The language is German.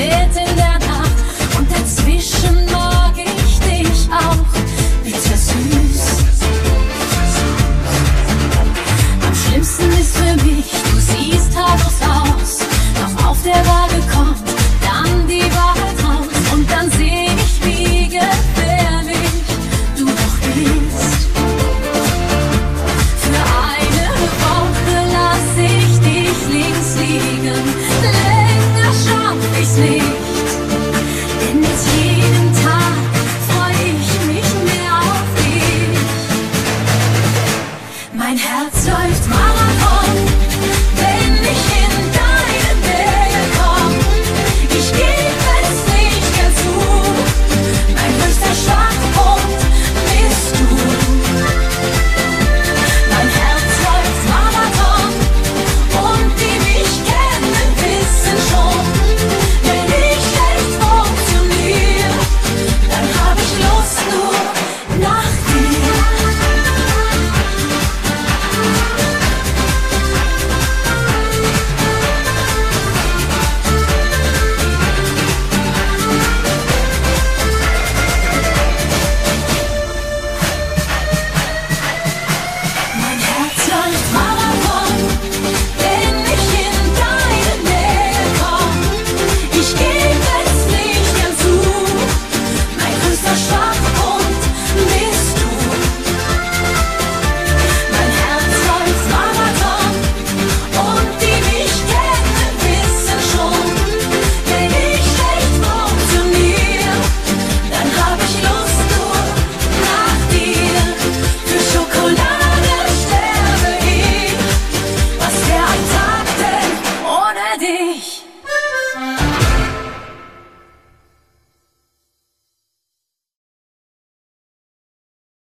spät in der Nacht und dazwischen mag ich dich auch. Bitter süß. Am schlimmsten ist für mich, du siehst harmlos aus. Doch auf der Waage kommt dann die Wahrheit raus und dann seh ich, wie gefährlich du doch bist. Für eine Woche lass ich dich links liegen.